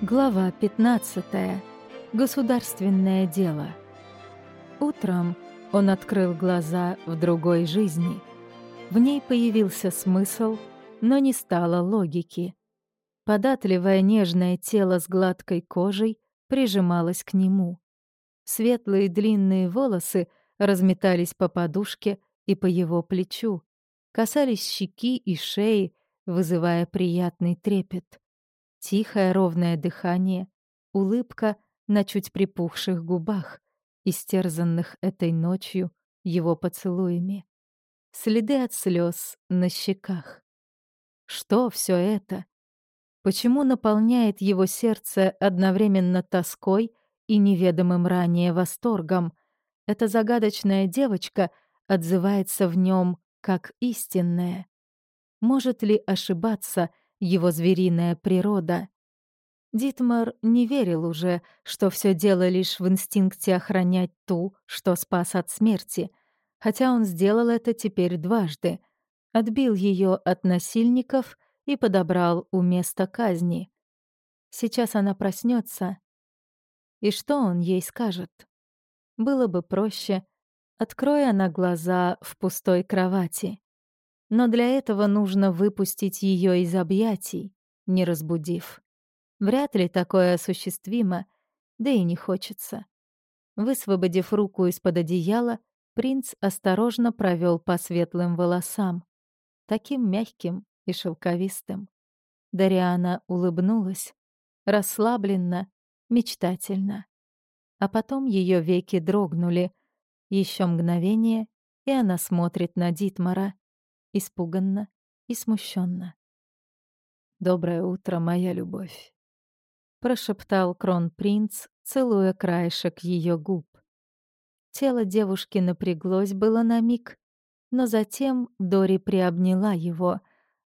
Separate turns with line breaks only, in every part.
Глава 15. Государственное дело. Утром он открыл глаза в другой жизни. В ней появился смысл, но не стало логики. Податливое нежное тело с гладкой кожей прижималось к нему. Светлые длинные волосы разметались по подушке и по его плечу, касались щеки и шеи, вызывая приятный трепет. Тихое ровное дыхание, улыбка на чуть припухших губах, истерзанных этой ночью его поцелуями. Следы от слез на щеках. Что все это? Почему наполняет его сердце одновременно тоской и неведомым ранее восторгом? Эта загадочная девочка отзывается в нем как истинная. Может ли ошибаться — его звериная природа. Дитмар не верил уже, что все дело лишь в инстинкте охранять ту, что спас от смерти, хотя он сделал это теперь дважды. Отбил ее от насильников и подобрал у места казни. Сейчас она проснется, и что он ей скажет? Было бы проще, откроя она глаза в пустой кровати. Но для этого нужно выпустить ее из объятий, не разбудив. Вряд ли такое осуществимо, да и не хочется. Высвободив руку из-под одеяла, принц осторожно провел по светлым волосам, таким мягким и шелковистым. Дариана улыбнулась, расслабленно, мечтательно. А потом ее веки дрогнули. Еще мгновение, и она смотрит на Дитмара испуганно и смущенно. «Доброе утро, моя любовь», — прошептал кронпринц, целуя краешек ее губ. Тело девушки напряглось было на миг, но затем Дори приобняла его,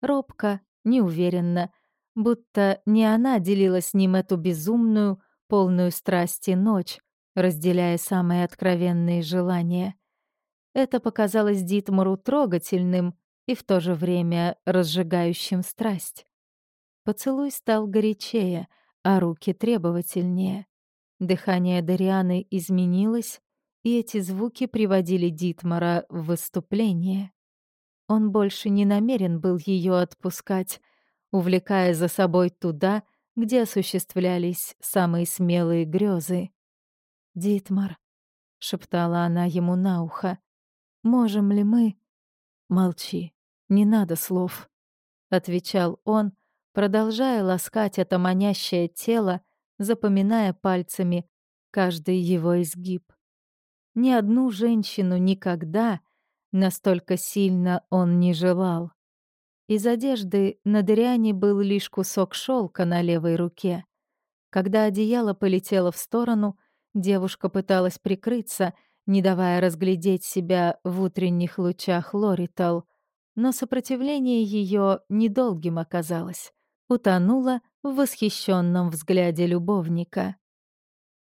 робко, неуверенно, будто не она делила с ним эту безумную, полную страсти ночь, разделяя самые откровенные желания. Это показалось Дитмару трогательным, и в то же время разжигающим страсть. Поцелуй стал горячее, а руки требовательнее. Дыхание Дарианы изменилось, и эти звуки приводили Дитмара в выступление. Он больше не намерен был ее отпускать, увлекая за собой туда, где осуществлялись самые смелые грезы. «Дитмар», — шептала она ему на ухо, — «можем ли мы...» «Молчи», «Не надо слов», — отвечал он, продолжая ласкать это манящее тело, запоминая пальцами каждый его изгиб. Ни одну женщину никогда настолько сильно он не желал. Из одежды на Дыриане был лишь кусок шелка на левой руке. Когда одеяло полетело в сторону, девушка пыталась прикрыться, не давая разглядеть себя в утренних лучах Лоритал — но сопротивление ее недолгим оказалось. Утонуло в восхищенном взгляде любовника.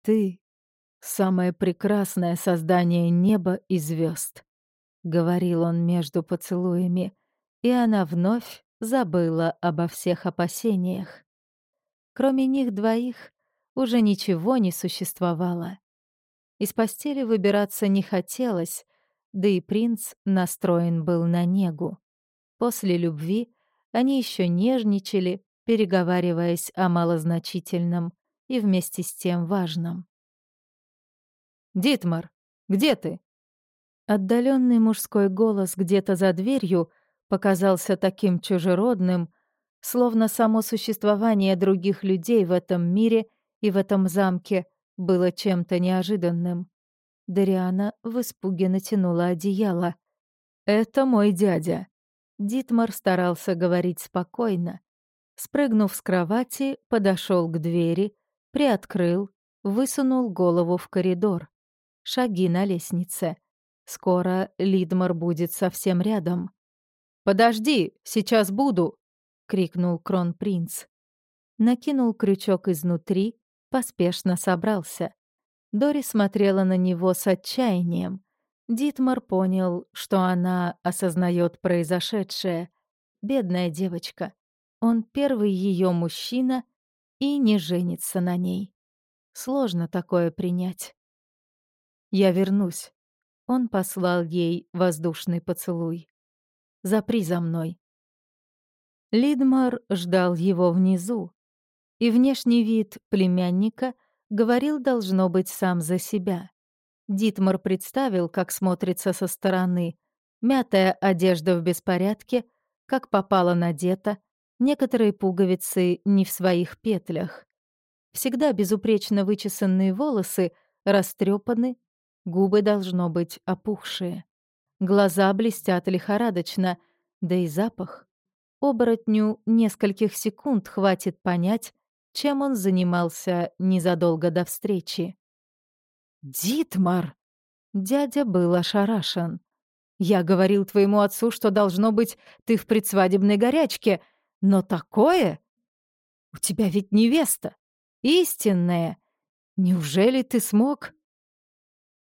«Ты — самое прекрасное создание неба и звезд», — говорил он между поцелуями, и она вновь забыла обо всех опасениях. Кроме них двоих уже ничего не существовало. Из постели выбираться не хотелось, да и принц настроен был на негу. После любви они еще нежничали, переговариваясь о малозначительном и вместе с тем важном. «Дитмар, где ты?» Отдаленный мужской голос где-то за дверью показался таким чужеродным, словно само существование других людей в этом мире и в этом замке было чем-то неожиданным. Дариана в испуге натянула одеяло. «Это мой дядя», Дитмар старался говорить спокойно. Спрыгнув с кровати, подошел к двери, приоткрыл, высунул голову в коридор. Шаги на лестнице. Скоро Лидмар будет совсем рядом. «Подожди, сейчас буду!» — крикнул кронпринц. Накинул крючок изнутри, поспешно собрался. Дори смотрела на него с отчаянием. Дитмар понял, что она осознает произошедшее. Бедная девочка. Он первый ее мужчина, и не женится на ней. Сложно такое принять. «Я вернусь». Он послал ей воздушный поцелуй. «Запри за мной». Лидмар ждал его внизу, и внешний вид племянника говорил, должно быть, сам за себя. Дитмар представил, как смотрится со стороны. Мятая одежда в беспорядке, как попало надета, некоторые пуговицы не в своих петлях. Всегда безупречно вычесанные волосы растрепаны, губы должно быть опухшие. Глаза блестят лихорадочно, да и запах. Оборотню нескольких секунд хватит понять, чем он занимался незадолго до встречи. «Дитмар!» Дядя был ошарашен. «Я говорил твоему отцу, что должно быть ты в предсвадебной горячке, но такое? У тебя ведь невеста, истинная. Неужели ты смог?»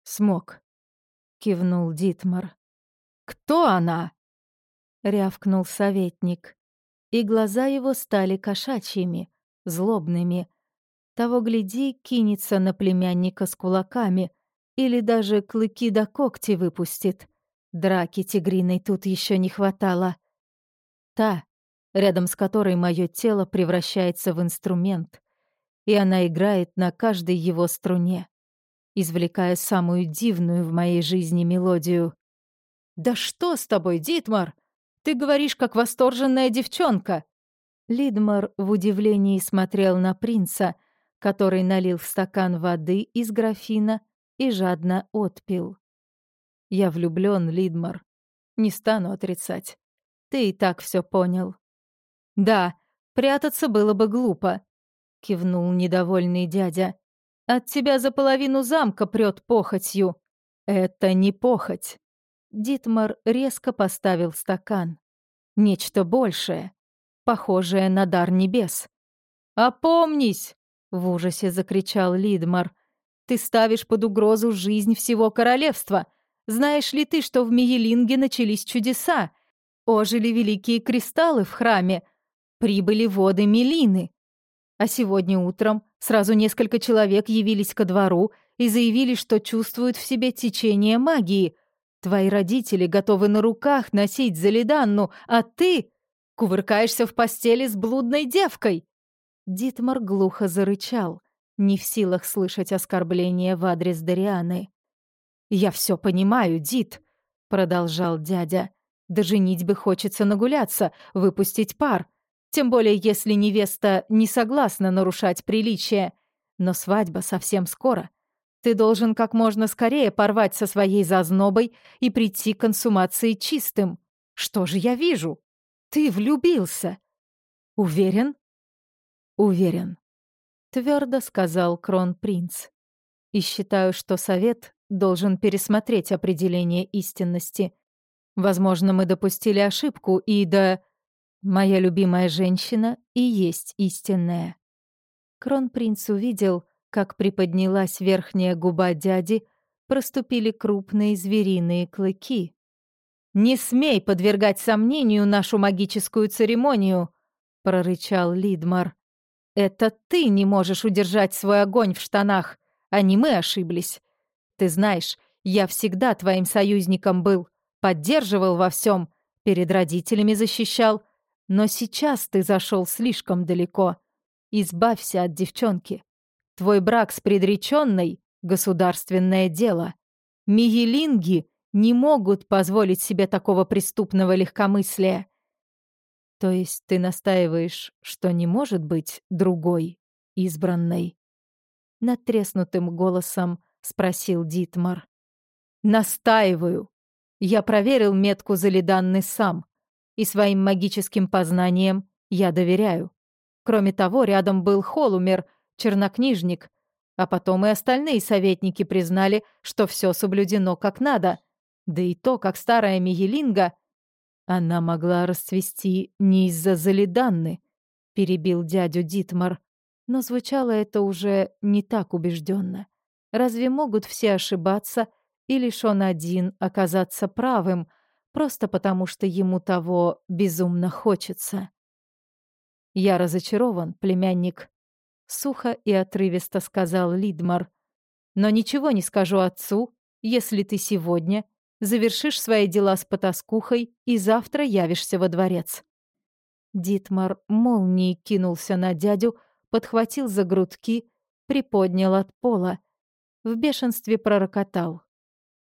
«Смог», — кивнул Дитмар. «Кто она?» — рявкнул советник. И глаза его стали кошачьими, злобными, того гляди, кинется на племянника с кулаками или даже клыки до когти выпустит. Драки тигриной тут еще не хватало. Та, рядом с которой мое тело превращается в инструмент, и она играет на каждой его струне, извлекая самую дивную в моей жизни мелодию. «Да что с тобой, Дитмар? Ты говоришь, как восторженная девчонка!» Лидмар в удивлении смотрел на принца — который налил в стакан воды из графина и жадно отпил. «Я влюблён, Лидмар. Не стану отрицать. Ты и так всё понял». «Да, прятаться было бы глупо», — кивнул недовольный дядя. «От тебя за половину замка прёт похотью». «Это не похоть». Дитмар резко поставил стакан. «Нечто большее, похожее на дар небес». «Опомнись!» В ужасе закричал Лидмар. «Ты ставишь под угрозу жизнь всего королевства. Знаешь ли ты, что в Миелинге начались чудеса? Ожили великие кристаллы в храме. Прибыли воды Мелины. А сегодня утром сразу несколько человек явились ко двору и заявили, что чувствуют в себе течение магии. Твои родители готовы на руках носить Залиданну, а ты кувыркаешься в постели с блудной девкой. Дитмар глухо зарычал, не в силах слышать оскорбления в адрес Дарианы. «Я все понимаю, Дит», — продолжал дядя. «Да женить бы хочется нагуляться, выпустить пар. Тем более, если невеста не согласна нарушать приличие. Но свадьба совсем скоро. Ты должен как можно скорее порвать со своей зазнобой и прийти к консумации чистым. Что же я вижу? Ты влюбился. Уверен? Уверен. Твердо сказал кронпринц. И считаю, что совет должен пересмотреть определение истинности. Возможно, мы допустили ошибку, и да... Моя любимая женщина и есть истинная. Кронпринц увидел, как приподнялась верхняя губа дяди, проступили крупные звериные клыки. «Не смей подвергать сомнению нашу магическую церемонию!» — прорычал Лидмар. Это ты не можешь удержать свой огонь в штанах, а не мы ошиблись. Ты знаешь, я всегда твоим союзником был, поддерживал во всем, перед родителями защищал. Но сейчас ты зашел слишком далеко. Избавься от девчонки. Твой брак с предреченной — государственное дело. Мигелинги не могут позволить себе такого преступного легкомыслия. То есть ты настаиваешь, что не может быть другой, избранной? Натреснутым голосом спросил Дитмар. Настаиваю. Я проверил метку Залиданны сам, и своим магическим познаниям я доверяю. Кроме того, рядом был Холумер, чернокнижник, а потом и остальные советники признали, что все соблюдено как надо. Да и то, как старая Мигелинга она могла расцвести не из-за Залиданны, перебил дядю Дитмар, но звучало это уже не так убежденно. Разве могут все ошибаться, и лишь он один оказаться правым, просто потому что ему того безумно хочется? Я разочарован, племянник. сухо и отрывисто сказал Лидмар. «Но ничего не скажу отцу, если ты сегодня завершишь свои дела с потаскухой и завтра явишься во дворец». Дитмар молнией кинулся на дядю, подхватил за грудки, приподнял от пола. В бешенстве пророкотал.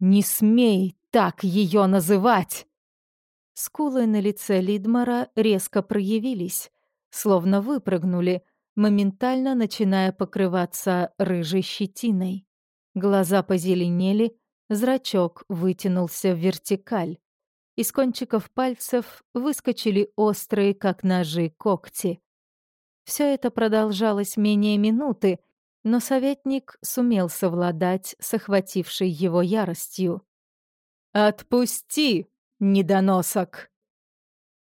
«Не смей так ее называть!» Скулы на лице Лидмара резко проявились, словно выпрыгнули, моментально начиная покрываться рыжей щетиной. Глаза позеленели, зрачок вытянулся в вертикаль. Из кончиков пальцев выскочили острые, как ножи, когти. Все это продолжалось менее минуты, но советник сумел совладать с охватившей его яростью. «Отпусти, недоносок!»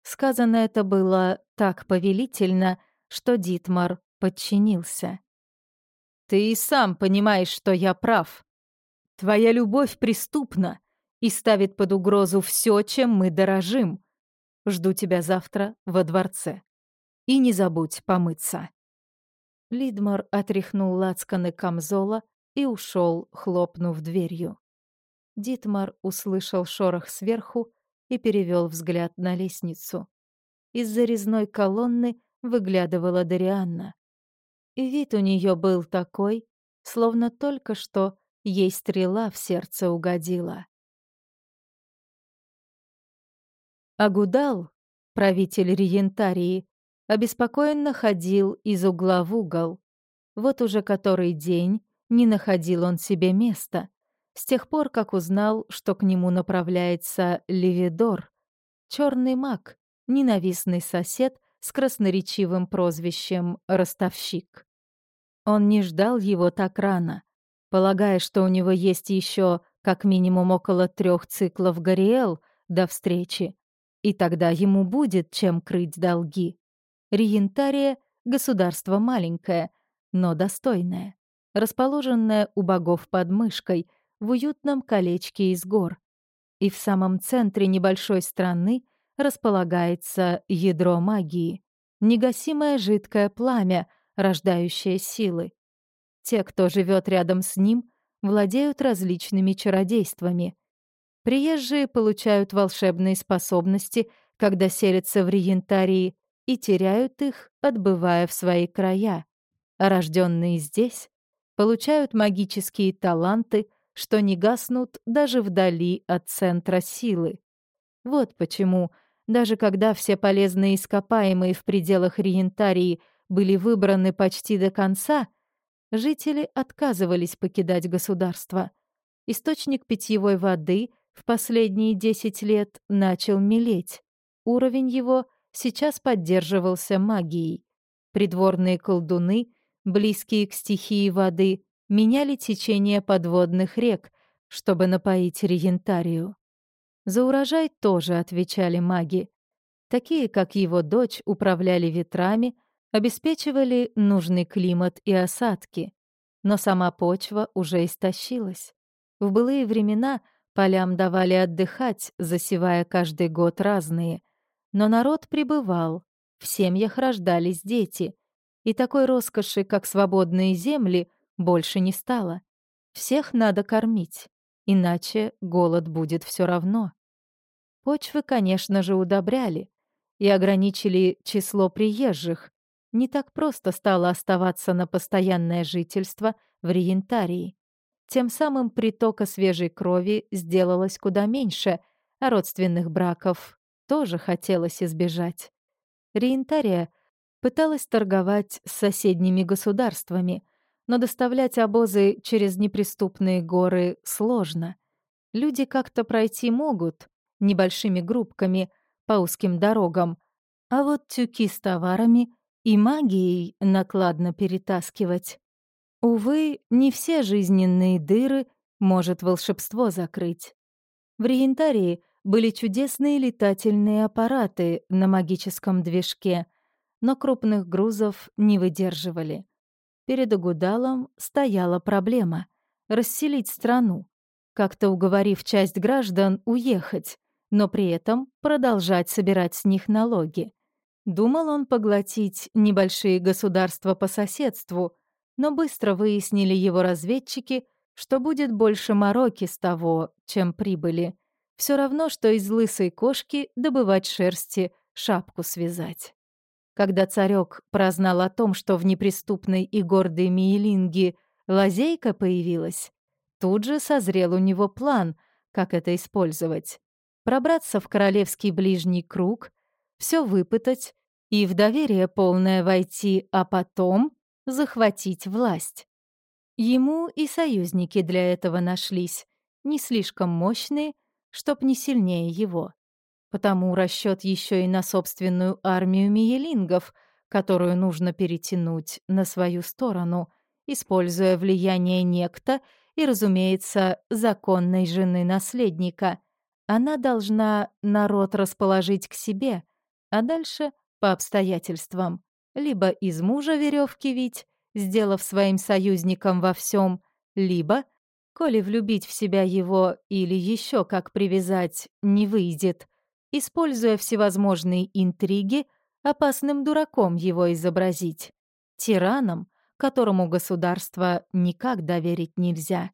Сказано это было так повелительно, что Дитмар подчинился. «Ты и сам понимаешь, что я прав. Твоя любовь преступна и ставит под угрозу все, чем мы дорожим. Жду тебя завтра во дворце. И не забудь помыться». Лидмар отряхнул лацканы камзола и ушел, хлопнув дверью. Дитмар услышал шорох сверху и перевел взгляд на лестницу. Из-за колонны выглядывала Дарианна. И вид у нее был такой, словно только что ей стрела в сердце угодила. Агудал, правитель Риентарии, обеспокоенно ходил из угла в угол. Вот уже который день не находил он себе места, с тех пор, как узнал, что к нему направляется Левидор, черный маг, ненавистный сосед с красноречивым прозвищем «Ростовщик». Он не ждал его так рано, полагая, что у него есть еще как минимум около трех циклов Гориэл до встречи, и тогда ему будет чем крыть долги. Риентария — государство маленькое, но достойное, расположенное у богов под мышкой в уютном колечке из гор. И в самом центре небольшой страны располагается ядро магии, негасимое жидкое пламя, рождающее силы. Те, кто живет рядом с ним, владеют различными чародействами. Приезжие получают волшебные способности, когда селятся в Риентарии, и теряют их, отбывая в свои края. А рожденные здесь получают магические таланты, что не гаснут даже вдали от центра силы. Вот почему, даже когда все полезные ископаемые в пределах Риентарии были выбраны почти до конца, жители отказывались покидать государство. Источник питьевой воды в последние 10 лет начал мелеть. Уровень его сейчас поддерживался магией. Придворные колдуны, близкие к стихии воды, меняли течение подводных рек, чтобы напоить Риентарию. За урожай тоже отвечали маги. Такие, как его дочь, управляли ветрами, обеспечивали нужный климат и осадки. Но сама почва уже истощилась. В былые времена полям давали отдыхать, засевая каждый год разные. Но народ пребывал, в семьях рождались дети. И такой роскоши, как свободные земли, больше не стало. Всех надо кормить, иначе голод будет все равно. Почвы, конечно же, удобряли и ограничили число приезжих. Не так просто стало оставаться на постоянное жительство в Риентарии. Тем самым притока свежей крови сделалось куда меньше, а родственных браков тоже хотелось избежать. Риентария пыталась торговать с соседними государствами — но доставлять обозы через неприступные горы сложно. Люди как-то пройти могут, небольшими группками, по узким дорогам, а вот тюки с товарами и магией накладно перетаскивать. Увы, не все жизненные дыры может волшебство закрыть. В Риентарии были чудесные летательные аппараты на магическом движке, но крупных грузов не выдерживали. Перед Агудалом стояла проблема — расселить страну, как-то уговорив часть граждан уехать, но при этом продолжать собирать с них налоги. Думал он поглотить небольшие государства по соседству, но быстро выяснили его разведчики, что будет больше мороки с того, чем прибыли. Все равно, что из лысой кошки добывать шерсти, шапку связать. Когда царек прознал о том, что в неприступной и гордой Миелинге лазейка появилась, тут же созрел у него план, как это использовать. Пробраться в королевский ближний круг, все выпытать и в доверие полное войти, а потом захватить власть. Ему и союзники для этого нашлись, не слишком мощные, чтоб не сильнее его. Потому расчет еще и на собственную армию миелингов, которую нужно перетянуть на свою сторону, используя влияние некто и, разумеется, законной жены наследника. Она должна народ расположить к себе, а дальше по обстоятельствам. Либо из мужа веревки вить, сделав своим союзником во всем, либо, коли влюбить в себя его или еще как привязать не выйдет, используя всевозможные интриги, опасным дураком его изобразить, тираном, которому государство никак доверить нельзя.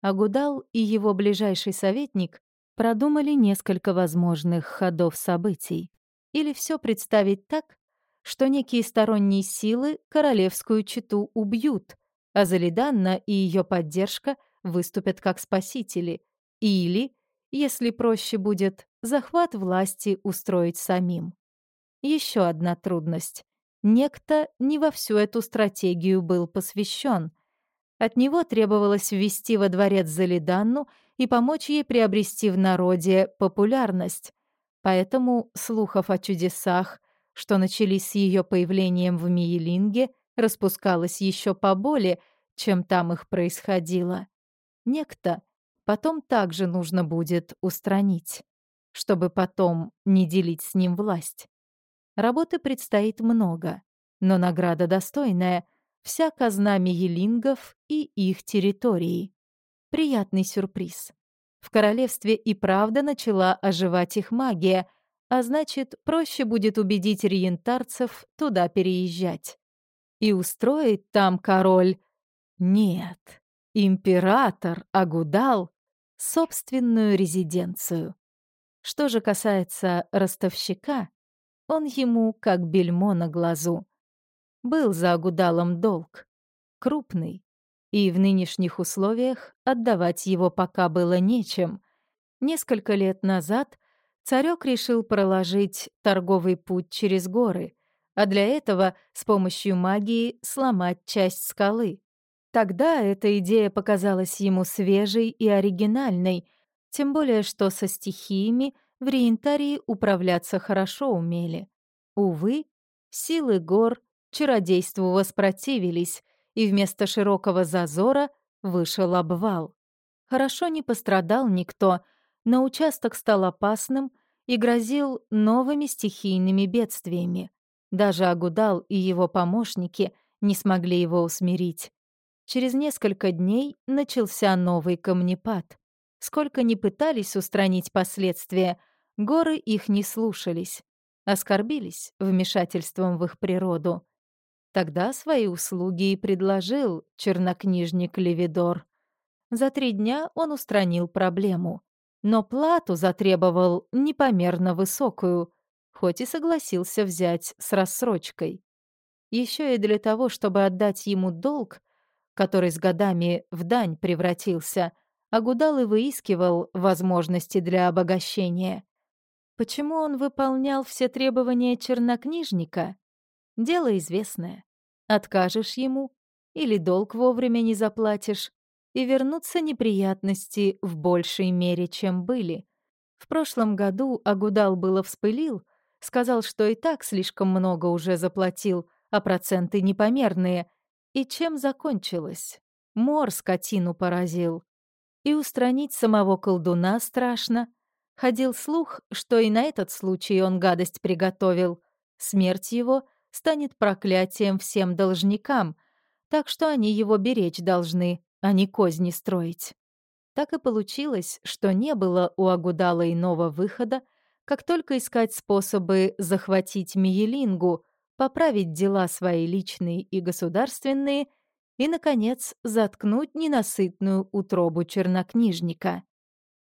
Агудал и его ближайший советник продумали несколько возможных ходов событий. Или все представить так, что некие сторонние силы королевскую читу убьют, а Залиданна и ее поддержка выступят как спасители. Или, если проще будет, захват власти устроить самим. Еще одна трудность. Некто не во всю эту стратегию был посвящен. От него требовалось ввести во дворец Залиданну и помочь ей приобрести в народе популярность. Поэтому слухов о чудесах, что начались с ее появлением в Миелинге, распускалось еще поболее, чем там их происходило. Некто потом также нужно будет устранить, чтобы потом не делить с ним власть. Работы предстоит много, но награда достойная — вся казна Миелингов и их территории. Приятный сюрприз. В королевстве и правда начала оживать их магия, а значит, проще будет убедить риентарцев туда переезжать. И устроить там король... Нет, император Агудал собственную резиденцию. Что же касается ростовщика, он ему как бельмо на глазу. Был за Агудалом долг, крупный, и в нынешних условиях отдавать его пока было нечем. Несколько лет назад царек решил проложить торговый путь через горы, а для этого с помощью магии сломать часть скалы. Тогда эта идея показалась ему свежей и оригинальной, тем более что со стихиями в Риентарии управляться хорошо умели. Увы, силы гор чародейству воспротивились, и вместо широкого зазора вышел обвал. Хорошо не пострадал никто, но участок стал опасным и грозил новыми стихийными бедствиями. Даже Агудал и его помощники не смогли его усмирить. Через несколько дней начался новый камнепад. Сколько ни пытались устранить последствия, горы их не слушались, оскорбились вмешательством в их природу. Тогда свои услуги и предложил чернокнижник Левидор. За три дня он устранил проблему, но плату затребовал непомерно высокую, хоть и согласился взять с рассрочкой. Еще и для того, чтобы отдать ему долг, который с годами в дань превратился, Агудал и выискивал возможности для обогащения. Почему он выполнял все требования чернокнижника? Дело известное. Откажешь ему или долг вовремя не заплатишь, и вернутся неприятности в большей мере, чем были. В прошлом году Агудал было вспылил, сказал, что и так слишком много уже заплатил, а проценты непомерные. И чем закончилось? Мор скотину поразил. И устранить самого колдуна страшно. Ходил слух, что и на этот случай он гадость приготовил. Смерть его станет проклятием всем должникам, так что они его беречь должны, а не козни строить. Так и получилось, что не было у Агудала иного выхода, как только искать способы захватить Миелингу, поправить дела свои личные и государственные и, наконец, заткнуть ненасытную утробу чернокнижника.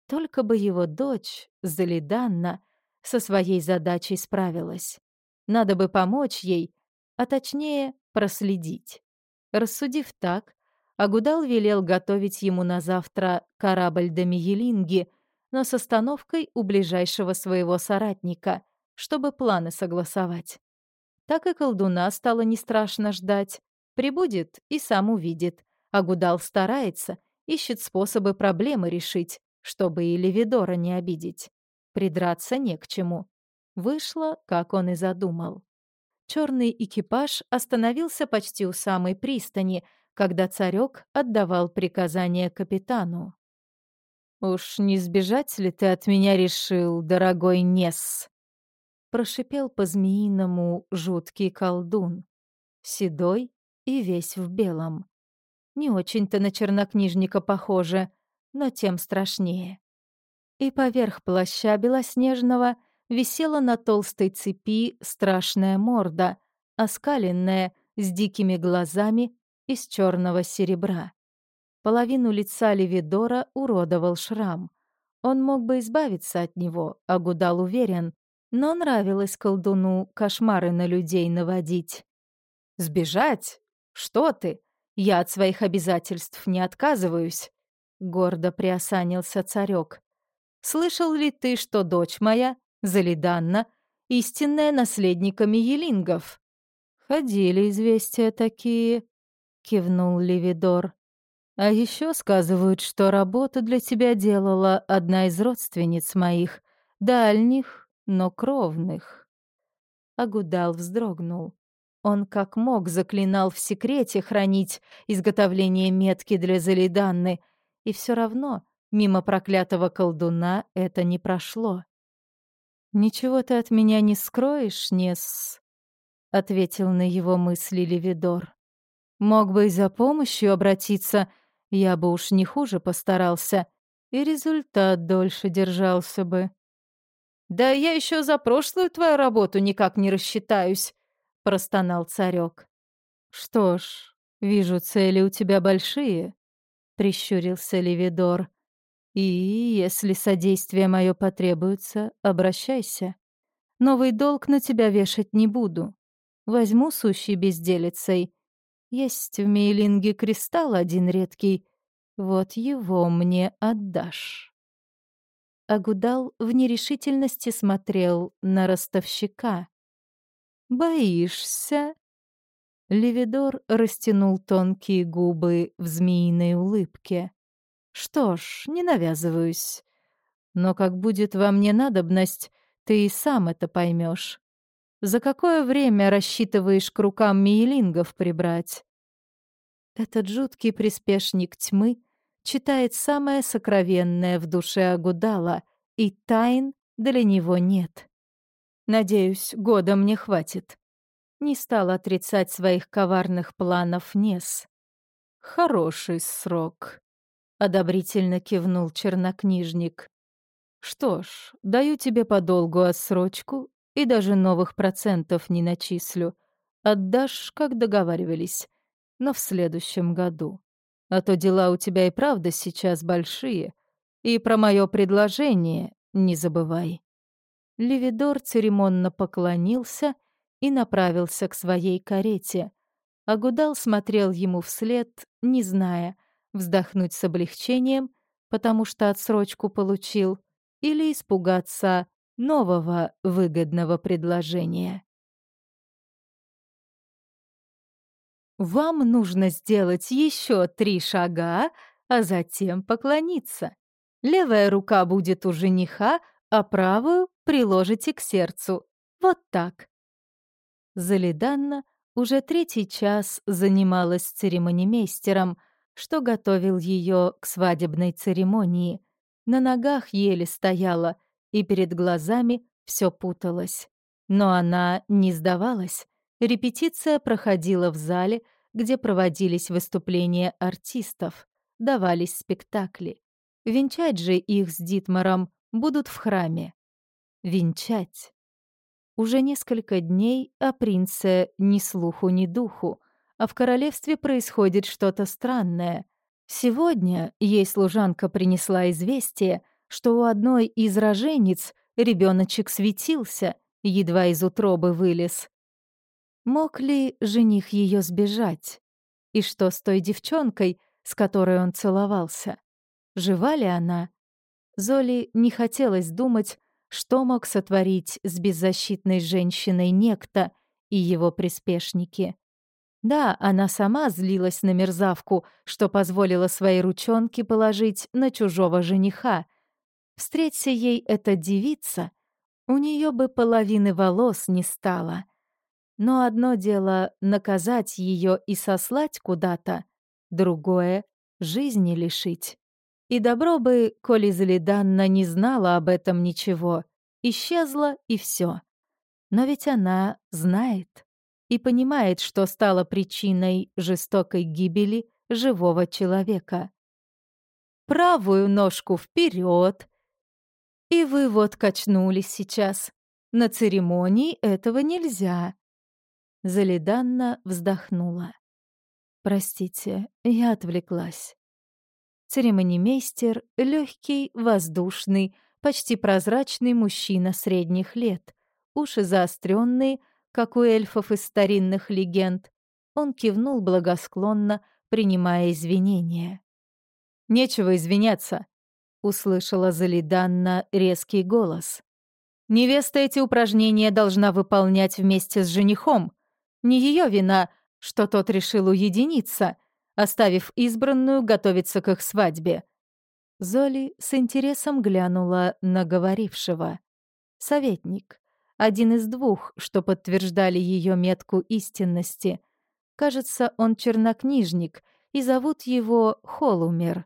Только бы его дочь, Залиданна, со своей задачей справилась. Надо бы помочь ей, а точнее проследить. Рассудив так, Агудал велел готовить ему на завтра корабль до Миелинги, но с остановкой у ближайшего своего соратника, чтобы планы согласовать. Так и колдуна стало не страшно ждать. Прибудет и сам увидит. Агудал старается, ищет способы проблемы решить, чтобы и Левидора не обидеть. Придраться не к чему. Вышло, как он и задумал. Черный экипаж остановился почти у самой пристани, когда царек отдавал приказание капитану. «Уж не сбежать ли ты от меня решил, дорогой Несс?» Прошипел по-змеиному жуткий колдун, седой и весь в белом. Не очень-то на чернокнижника похоже, но тем страшнее. И поверх плаща белоснежного висела на толстой цепи страшная морда, оскаленная, с дикими глазами из черного серебра. Половину лица Левидора уродовал шрам. Он мог бы избавиться от него, а Гудал уверен, но нравилось колдуну кошмары на людей наводить. «Сбежать? Что ты? Я от своих обязательств не отказываюсь», — гордо приосанился царек. «Слышал ли ты, что дочь моя, Залиданна, истинная наследника Миелингов?» «Ходили известия такие», — кивнул Левидор. «А еще сказывают, что работу для тебя делала одна из родственниц моих, дальних, но кровных». Агудал вздрогнул. Он как мог заклинал в секрете хранить изготовление метки для Залиданны, и все равно мимо проклятого колдуна это не прошло. «Ничего ты от меня не скроешь, Несс?» — ответил на его мысли Левидор. Мог бы и за помощью обратиться, я бы уж не хуже постарался, и результат дольше держался бы. «Да я еще за прошлую твою работу никак не рассчитаюсь», — простонал царек. «Что ж, вижу, цели у тебя большие», — прищурился Левидор. «И если содействие мое потребуется, обращайся. Новый долг на тебя вешать не буду. Возьму сущий безделицей есть в Мейлинге кристалл один редкий. Вот его мне отдашь. Агудал в нерешительности смотрел на ростовщика. «Боишься?» Левидор растянул тонкие губы в змеиной улыбке. «Что ж, не навязываюсь. Но как будет во мне надобность, ты и сам это поймешь. За какое время рассчитываешь к рукам миелингов прибрать? Этот жуткий приспешник тьмы читает самое сокровенное в душе Агудала, и тайн для него нет. Надеюсь, года мне хватит. Не стал отрицать своих коварных планов Нес. Хороший срок, одобрительно кивнул чернокнижник. Что ж, даю тебе подолгу отсрочку и даже новых процентов не начислю. Отдашь, как договаривались, но в следующем году. А то дела у тебя и правда сейчас большие. И про мое предложение не забывай». Левидор церемонно поклонился и направился к своей карете. Агудал смотрел ему вслед, не зная, вздохнуть с облегчением, потому что отсрочку получил, или испугаться нового выгодного предложения. Вам нужно сделать еще три шага, а затем поклониться. Левая рука будет у жениха, а правую приложите к сердцу. Вот так. Залиданна уже третий час занималась церемонимейстером, что готовил ее к свадебной церемонии. На ногах еле стояла, и перед глазами все путалось. Но она не сдавалась. Репетиция проходила в зале, где проводились выступления артистов, давались спектакли. Венчать же их с Дитмаром будут в храме. венчать. Уже несколько дней о принце ни слуху, ни духу, а в королевстве происходит что-то странное. Сегодня ей служанка принесла известие, что у одной из рожениц ребеночек светился, едва из утробы вылез. Мог ли жених ее сбежать? И что с той девчонкой, с которой он целовался? Жива ли она? Золи не хотелось думать, что мог сотворить с беззащитной женщиной некто и его приспешники. Да, она сама злилась на мерзавку, что позволила свои ручонки положить на чужого жениха. Встреться ей эта девица, у нее бы половины волос не стало. Но одно дело — наказать ее и сослать куда-то, другое — жизни лишить. И добро бы, коли Залиданна не знала об этом ничего, исчезла и все. Но ведь она знает и понимает, что стало причиной жестокой гибели живого человека. Правую ножку вперед. И вы вот качнулись сейчас. На церемонии этого нельзя. Залиданна вздохнула. «Простите, я отвлеклась». Церемонимейстер — легкий, воздушный, почти прозрачный мужчина средних лет, уши заостренные, как у эльфов из старинных легенд. Он кивнул благосклонно, принимая извинения. «Нечего извиняться», — услышала Залиданна резкий голос. «Невеста эти упражнения должна выполнять вместе с женихом, не ее вина, что тот решил уединиться, оставив избранную готовиться к их свадьбе. Золи с интересом глянула на говорившего. Советник. Один из двух, что подтверждали ее метку истинности. Кажется, он чернокнижник, и зовут его Холумер.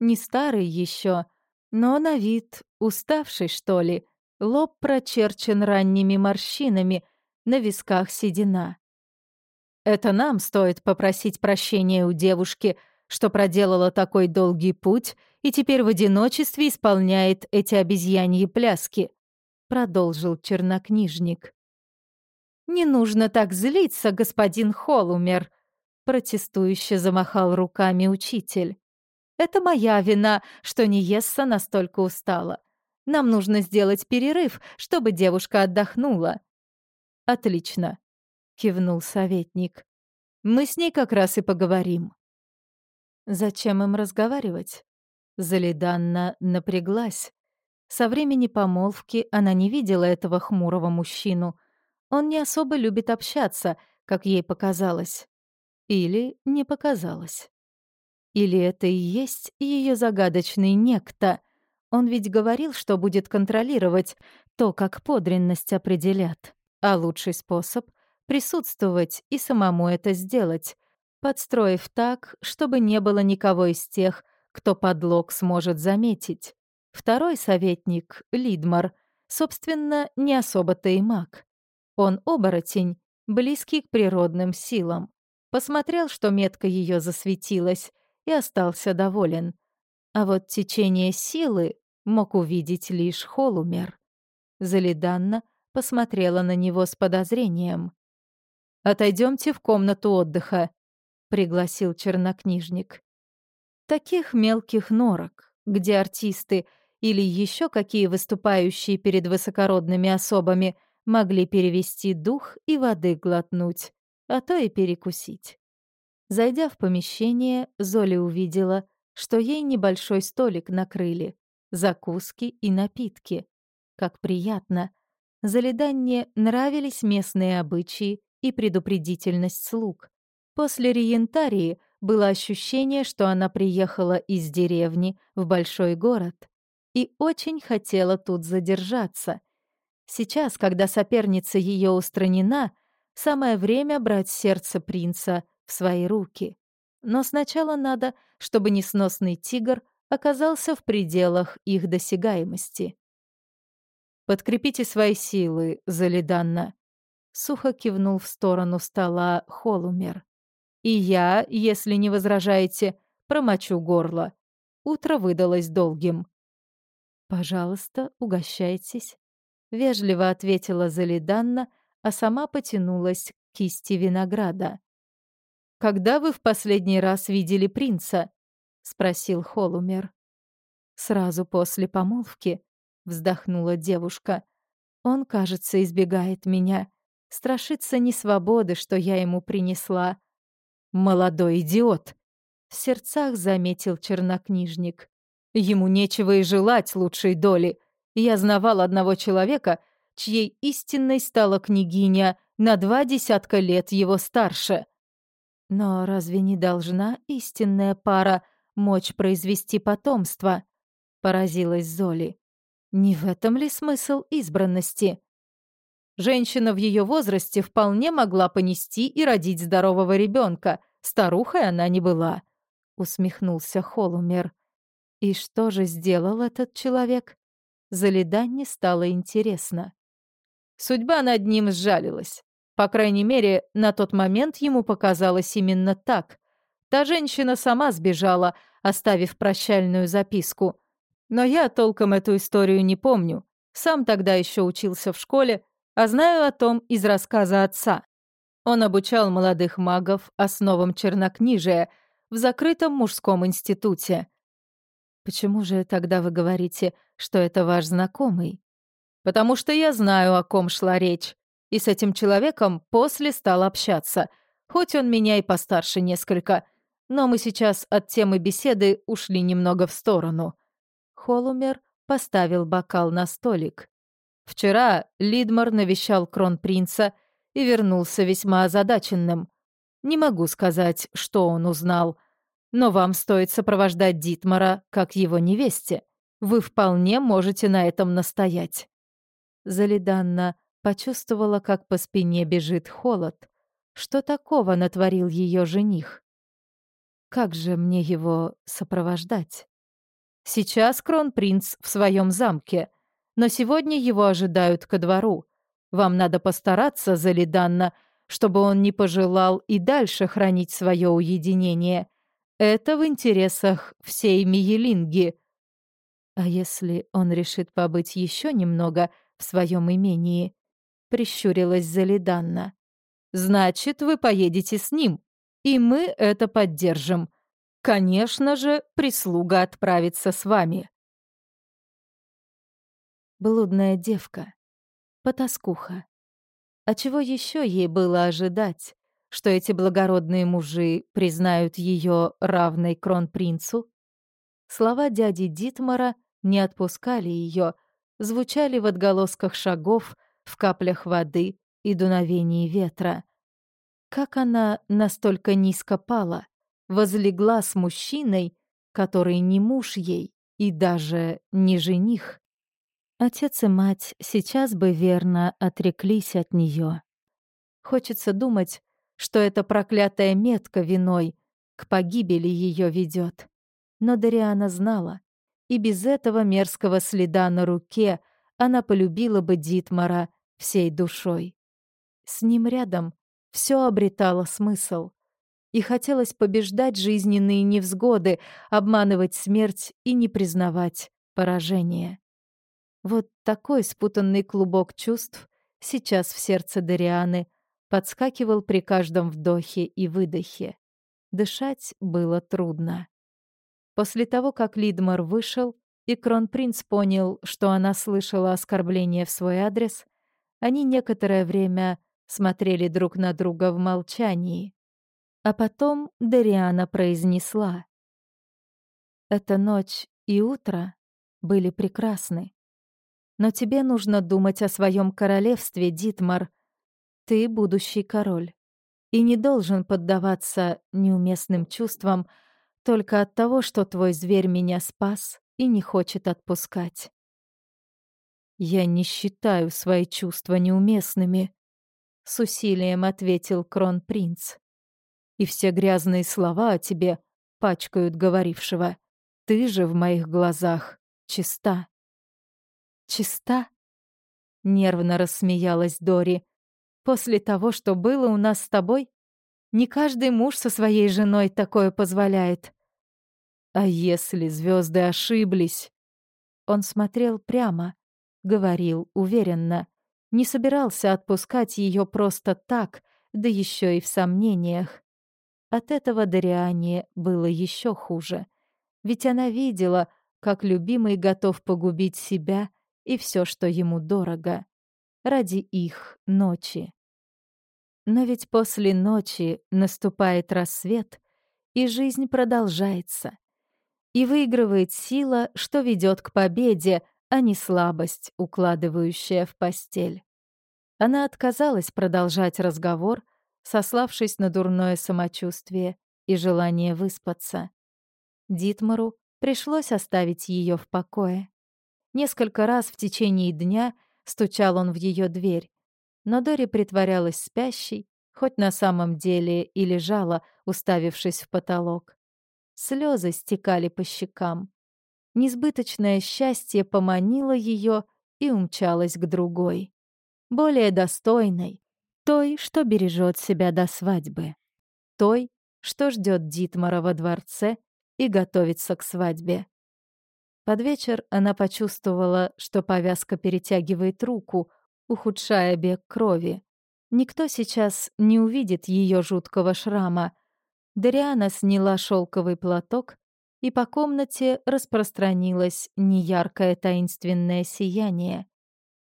Не старый еще, но на вид уставший, что ли. Лоб прочерчен ранними морщинами, на висках седина. Это нам стоит попросить прощения у девушки, что проделала такой долгий путь и теперь в одиночестве исполняет эти обезьяньи пляски», — продолжил чернокнижник. «Не нужно так злиться, господин Холумер», — протестующе замахал руками учитель. «Это моя вина, что Ниесса настолько устала. Нам нужно сделать перерыв, чтобы девушка отдохнула». «Отлично», кивнул советник. Мы с ней как раз и поговорим. Зачем им разговаривать? Залиданна напряглась. Со времени помолвки она не видела этого хмурого мужчину. Он не особо любит общаться, как ей показалось. Или не показалось. Или это и есть ее загадочный некто. Он ведь говорил, что будет контролировать то, как подренность определят. А лучший способ присутствовать и самому это сделать, подстроив так, чтобы не было никого из тех, кто подлог сможет заметить. Второй советник, Лидмар, собственно, не особо-то и маг. Он оборотень, близкий к природным силам. Посмотрел, что метка ее засветилась, и остался доволен. А вот течение силы мог увидеть лишь Холумер. Залиданна посмотрела на него с подозрением. Отойдемте в комнату отдыха», — пригласил чернокнижник. Таких мелких норок, где артисты или еще какие выступающие перед высокородными особами могли перевести дух и воды глотнуть, а то и перекусить. Зайдя в помещение, Золя увидела, что ей небольшой столик накрыли, закуски и напитки. Как приятно. Залиданне нравились местные обычаи и предупредительность слуг. После Риентарии было ощущение, что она приехала из деревни в большой город и очень хотела тут задержаться. Сейчас, когда соперница ее устранена, самое время брать сердце принца в свои руки. Но сначала надо, чтобы несносный тигр оказался в пределах их досягаемости. «Подкрепите свои силы, Залиданна», сухо кивнул в сторону стола Холумер. «И я, если не возражаете, промочу горло. Утро выдалось долгим». «Пожалуйста, угощайтесь». — вежливо ответила Залиданна, а сама потянулась к кисти винограда. «Когда вы в последний раз видели принца?» — спросил Холумер. «Сразу после помолвки», — вздохнула девушка. «Он, кажется, избегает меня, страшится несвободы, что я ему принесла». «Молодой идиот!» — в сердцах заметил чернокнижник. «Ему нечего и желать лучшей доли. Я знавал одного человека, чьей истинной стала княгиня на два десятка лет его старше». «Но разве не должна истинная пара мочь произвести потомство?» — поразилась Золи. «Не в этом ли смысл избранности?» Женщина в ее возрасте вполне могла понести и родить здорового ребенка. Старухой она не была», — усмехнулся Холумер. «И что же сделал этот человек?» Залиданне стало интересно. Судьба над ним сжалилась. По крайней мере, на тот момент ему показалось именно так. Та женщина сама сбежала, оставив прощальную записку. Но я толком эту историю не помню. Сам тогда еще учился в школе, а знаю о том из рассказа отца. Он обучал молодых магов основам чернокнижия в закрытом мужском институте. Почему же тогда вы говорите, что это ваш знакомый? Потому что я знаю, о ком шла речь, и с этим человеком после стал общаться, хоть он меня и постарше несколько, но мы сейчас от темы беседы ушли немного в сторону. Холумер поставил бокал на столик. Вчера Лидмар навещал кронпринца и вернулся весьма озадаченным. Не могу сказать, что он узнал, но вам стоит сопровождать Дитмара как его невесте. Вы вполне можете на этом настоять». Залиданна почувствовала, как по спине бежит холод. Что такого натворил ее жених? Как же мне его сопровождать? Сейчас кронпринц в своем замке, но сегодня его ожидают ко двору. Вам надо постараться, Залиданна, чтобы он не пожелал и дальше хранить свое уединение. Это в интересах всей Миелинги. А если он решит побыть еще немного в своем имении? Прищурилась Залиданна. Значит, вы поедете с ним, и мы это поддержим. Конечно же, прислуга отправится с вами. Блудная девка. Потаскуха. А чего еще ей было ожидать? Что эти благородные мужи признают ее равной кронпринцу? Слова дяди Дитмара не отпускали ее, звучали в отголосках шагов, в каплях воды и дуновении ветра. Как она настолько низко пала, возлегла с мужчиной, который не муж ей и даже не жених. Отец и мать сейчас бы верно отреклись от нее. Хочется думать, что эта проклятая метка виной к погибели ее ведет. Но Дариана знала, и без этого мерзкого следа на руке она полюбила бы Дитмара всей душой. С ним рядом все обретало смысл. И хотелось побеждать жизненные невзгоды, обманывать смерть и не признавать поражение. Вот такой спутанный клубок чувств сейчас в сердце Дарианы подскакивал при каждом вдохе и выдохе. Дышать было трудно. После того, как Лидмар вышел, и кронпринц понял, что она слышала оскорбление в свой адрес, они некоторое время смотрели друг на друга в молчании. А потом Дариана произнесла. «Эта ночь и утро были прекрасны. Но тебе нужно думать о своем королевстве, Дитмар. Ты будущий король. И не должен поддаваться неуместным чувствам только от того, что твой зверь меня спас и не хочет отпускать. «Я не считаю свои чувства неуместными», — с усилием ответил кронпринц. «И все грязные слова о тебе пачкают говорившего. Ты же в моих глазах чиста». Чиста?» Нервно рассмеялась Дори. «После того, что было у нас с тобой, не каждый муж со своей женой такое позволяет». «А если звезды ошиблись?» Он смотрел прямо. говорил уверенно. Не собирался отпускать ее просто так, да еще и в сомнениях. От этого Дариане было еще хуже. Ведь она видела, как любимый готов погубить себя и все, что ему дорого. Ради их ночи. Но ведь после ночи наступает рассвет, и жизнь продолжается. И выигрывает сила, что ведет к победе, а не слабость, укладывающая в постель. Она отказалась продолжать разговор, сославшись на дурное самочувствие и желание выспаться. Дитмару пришлось оставить ее в покое. Несколько раз в течение дня стучал он в ее дверь, но Дори притворялась спящей, хоть на самом деле и лежала, уставившись в потолок. Слезы стекали по щекам. Несбыточное счастье поманило ее и умчалось к другой, более достойной, той, что бережет себя до свадьбы, той, что ждет Дитмара во дворце и готовится к свадьбе. Под вечер она почувствовала, что повязка перетягивает руку, ухудшая бег крови. Никто сейчас не увидит ее жуткого шрама. Дариана сняла шелковый платок, и по комнате распространилось неяркое таинственное сияние.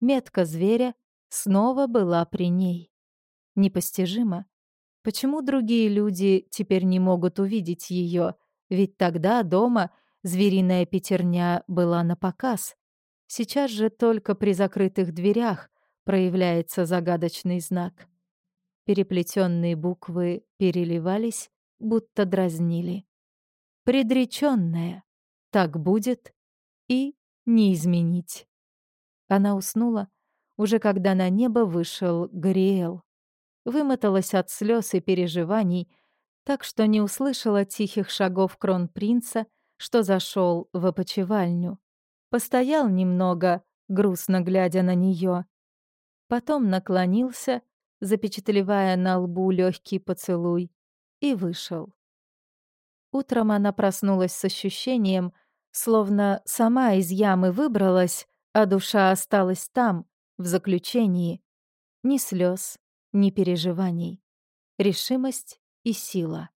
Метка зверя снова была при ней. Непостижимо. Почему другие люди теперь не могут увидеть ее? Ведь тогда дома звериная пятерня была на показ. Сейчас же только при закрытых дверях проявляется загадочный знак. Переплетенные буквы переливались, будто дразнили. Предреченная. Так будет и не изменить. Она уснула, уже когда на небо вышел Гориэл. Вымоталась от слез и переживаний, так что не услышала тихих шагов кронпринца, что зашел в опочивальню. Постоял немного, грустно глядя на нее, Потом наклонился, запечатлевая на лбу легкий поцелуй, и вышел. Утром она проснулась с ощущением, словно сама из ямы выбралась, а душа осталась там, в заключении. Ни слез, ни переживаний. Решимость и сила.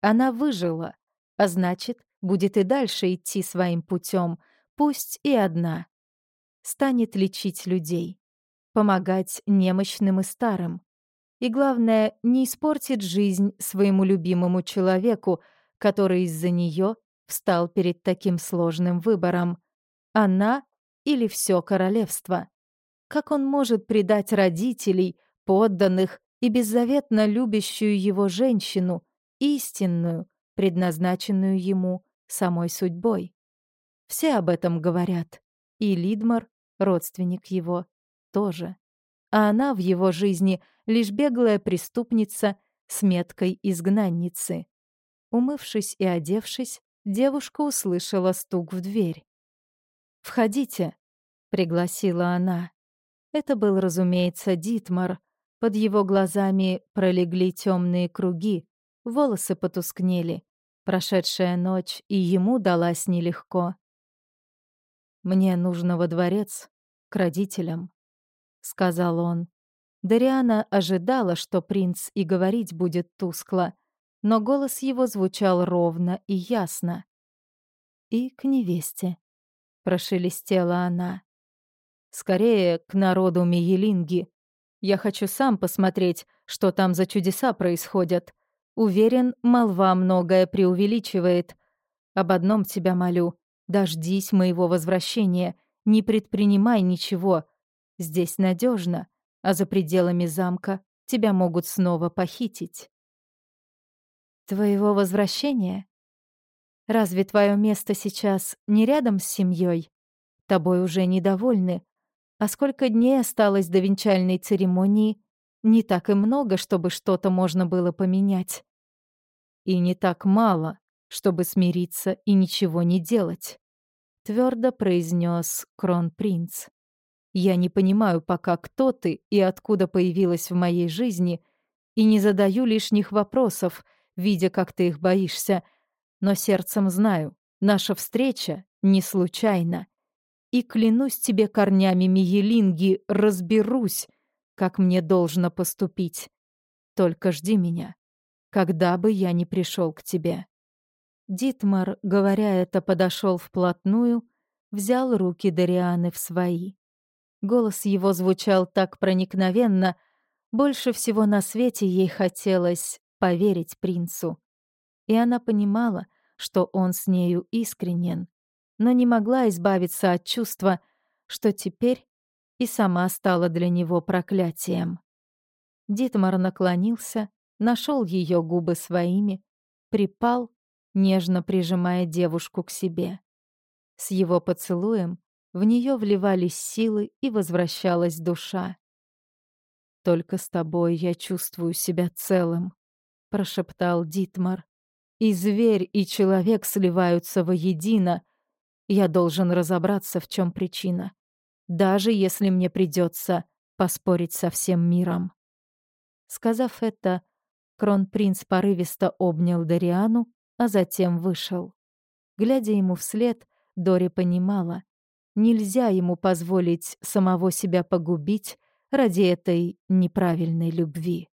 Она выжила, а значит, будет и дальше идти своим путем, пусть и одна. Станет лечить людей помогать немощным и старым. И главное, не испортит жизнь своему любимому человеку, который из-за нее встал перед таким сложным выбором. Она или все королевство? Как он может предать родителей, подданных и беззаветно любящую его женщину, истинную, предназначенную ему самой судьбой? Все об этом говорят. И Лидмар, родственник его, тоже. А она в его жизни лишь беглая преступница с меткой изгнанницы. Умывшись и одевшись, девушка услышала стук в дверь. «Входите», — пригласила она. Это был, разумеется, Дитмар. Под его глазами пролегли темные круги, волосы потускнели. Прошедшая ночь и ему далась нелегко. «Мне нужно во дворец, к родителям», — сказал он. Дариана ожидала, что принц и говорить будет тускло, но голос его звучал ровно и ясно. «И к невесте», — прошелестела она. «Скорее, к народу Миелинги. Я хочу сам посмотреть, что там за чудеса происходят. Уверен, молва многое преувеличивает. Об одном тебя молю. Дождись моего возвращения. Не предпринимай ничего. Здесь надежно, а за пределами замка тебя могут снова похитить. Твоего возвращения? Разве твое место сейчас не рядом с семьей? Тобой уже недовольны. А сколько дней осталось до венчальной церемонии? Не так и много, чтобы что-то можно было поменять. И не так мало, чтобы смириться и ничего не делать, твердо произнес кронпринц. Я не понимаю пока, кто ты и откуда появилась в моей жизни, и не задаю лишних вопросов, видя, как ты их боишься, но сердцем знаю, наша встреча не случайна. и, клянусь тебе корнями Миелинги, разберусь, как мне должно поступить. Только жди меня, когда бы я ни пришел к тебе». Дитмар, говоря это, подошел вплотную, взял руки Дарианы в свои. Голос его звучал так проникновенно, больше всего на свете ей хотелось поверить принцу. И она понимала, что он с нею искренен, но не могла избавиться от чувства, что теперь и сама стала для него проклятием. Дитмар наклонился, нашел ее губы своими, припал, нежно прижимая девушку к себе. С его поцелуем в нее вливались силы и возвращалась душа. «Только с тобой я чувствую себя целым», — прошептал Дитмар. «И зверь, и человек сливаются воедино. Я должен разобраться, в чем причина, даже если мне придется поспорить со всем миром». Сказав это, кронпринц порывисто обнял Дариану, а затем вышел. Глядя ему вслед, Дори понимала, нельзя ему позволить самого себя погубить ради этой неправильной любви.